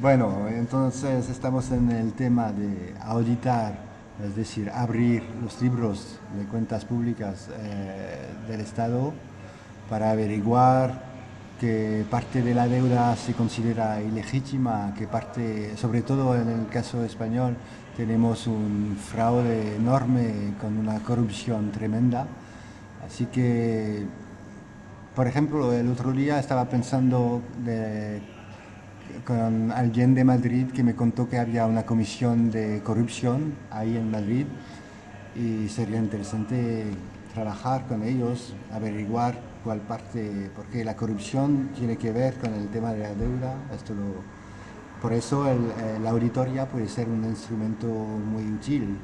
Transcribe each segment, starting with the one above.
Bueno, entonces estamos en el tema de auditar, es decir, abrir los libros de cuentas públicas eh, del Estado para averiguar qué parte de la deuda se considera ilegítima, qué parte, sobre todo en el caso español, tenemos un fraude enorme con una corrupción tremenda. Así que, por ejemplo, el otro día estaba pensando con alguien de Madrid que me contó que había una comisión de corrupción ahí en Madrid y sería interesante trabajar con ellos, averiguar cuál parte, porque la corrupción tiene que ver con el tema de la deuda, esto por eso el, la auditoría puede ser un instrumento muy útil.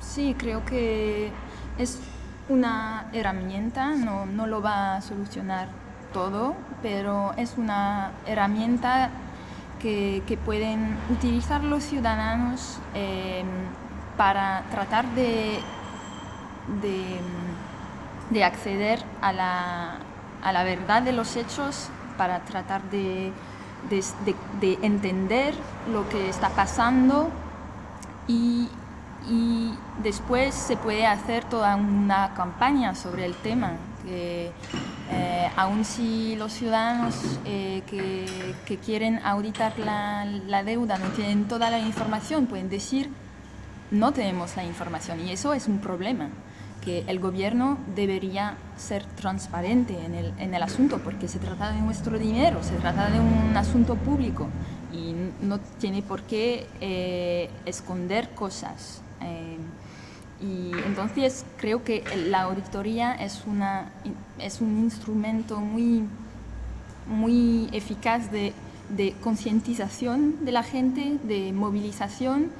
Sí, creo que es una herramienta, no, no, lo va a solucionar todo, pero es una herramienta que, que pueden utilizar los ciudadanos eh, para tratar de, de, de acceder a la, a la verdad de los hechos, para tratar de de, entender lo que está pasando y, después se puede hacer toda una campaña sobre el tema. Que, eh, aun si los ciudadanos eh, que, quieren auditar la, la, deuda no tienen toda la información, pueden decir no tenemos la información y eso es un problema que el gobierno debería ser transparente en el, en el, asunto, porque se trata de nuestro dinero, se trata de un asunto público y no tiene por qué eh, esconder cosas. Eh, y entonces creo que la auditoría es, una, es un instrumento muy, muy eficaz de, de concientización de la gente, de movilización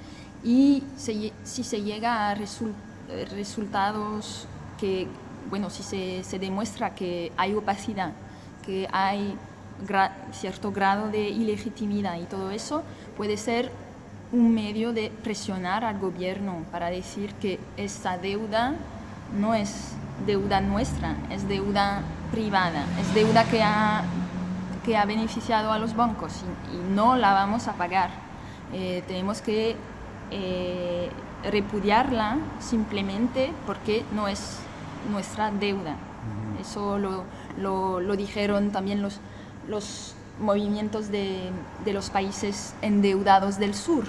y si se llega a resultados que, bueno, si se, se, demuestra que hay opacidad, que hay cierto grado de ilegitimidad y todo eso, puede ser un medio de presionar al gobierno para decir que esa deuda no es deuda nuestra, es deuda privada, es deuda que ha, que ha beneficiado a los bancos y, no la vamos a pagar. Eh, tenemos que eh, repudiarla simplemente porque no es nuestra deuda. Eso lo, lo, dijeron también los, los movimientos de, de, los países endeudados del sur,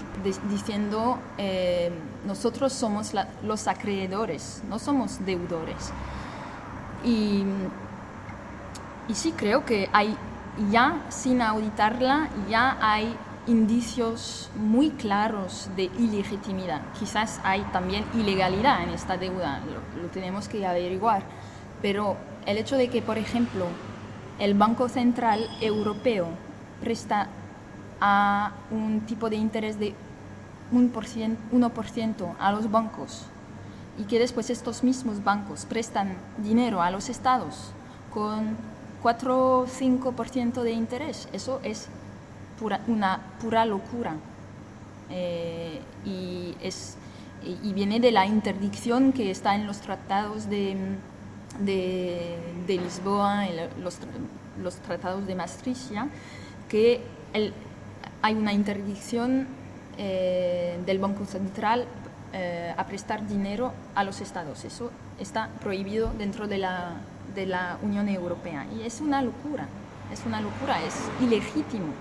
diciendo eh, nosotros somos los acreedores, no somos deudores. Y, y sí creo que hay ya, sin auditarla, ya hay indicios muy claros de ilegitimidad. Quizás hay también ilegalidad en esta deuda, lo, tenemos que averiguar, pero el hecho de que, por ejemplo, el Banco Central Europeo presta a un tipo de interés de 1%, a los bancos y que después estos mismos bancos prestan dinero a los estados con 4 o 5% de interés, eso es una pura locura. Eh, y, y viene de la interdicción que está en los tratados de, de, Lisboa, los, los, tratados de Maastricht, que el, hay una interdicción eh, del Banco Central eh, a prestar dinero a los estados. Eso está prohibido dentro de la, de la Unión Europea. Y es una locura, es una locura, es ilegítimo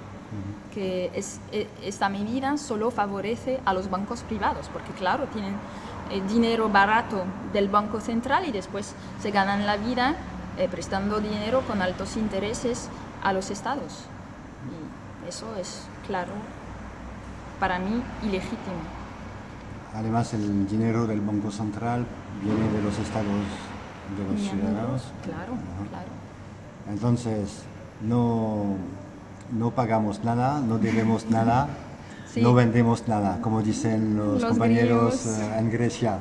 que es, e, esta medida solo favorece a los bancos privados, porque claro, tienen dinero barato del Banco Central y después se ganan la vida eh, prestando dinero con altos intereses a los estados. Y eso es, claro, para mí ilegítimo. Además, el dinero del Banco Central viene de los estados de los ciudadanos. Claro, claro. Entonces, no no pagamos nada, no debemos nada, no vendemos nada, como dicen los, compañeros eh, en Grecia.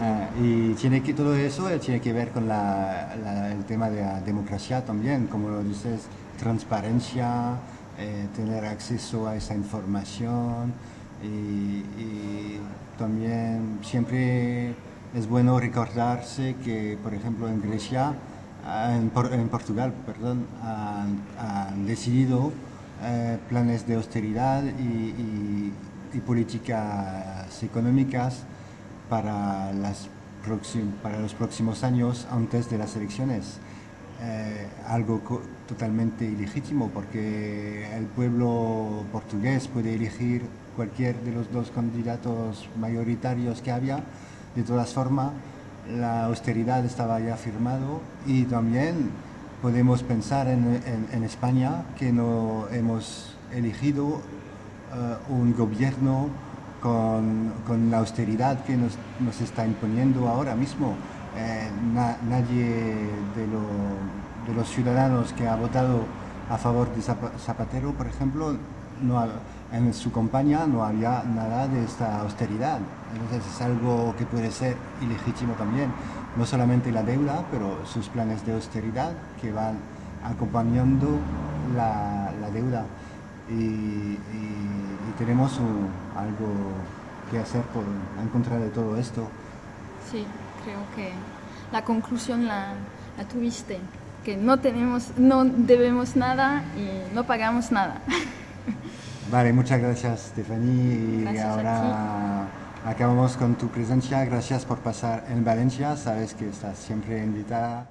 Eh, y tiene que todo eso eh, tiene que ver con el tema de la democracia también, como lo dices, transparencia, tener acceso a esa información y, también siempre es bueno recordarse que, por ejemplo, en Grecia en, Portugal perdón, han, decidido eh, planes de austeridad y, políticas económicas para, las para los próximos años antes de las elecciones. Eh, algo totalmente ilegítimo porque el pueblo portugués puede elegir cualquier de los dos candidatos mayoritarios que había. De todas formas, la austeridad estaba ya firmado y también podemos pensar en, España que no hemos elegido eh, un gobierno con, la austeridad que nos, está imponiendo ahora mismo. Eh, nadie de, los ciudadanos que ha votado a favor de Zapatero, por ejemplo, no en su campaña no había nada de esta austeridad. Entonces es algo que puede ser ilegítimo también no solamente la deuda, pero sus planes de austeridad que van acompañando la, deuda. Y, tenemos algo que hacer por, en contra de todo esto. Sí, creo que la conclusión la, tuviste, que no tenemos, no debemos nada y no pagamos nada. Vale, muchas gracias Stephanie. y ahora Acabamos con tu presencia. Gracias por pasar en Valencia. Sabes que estás siempre invitada.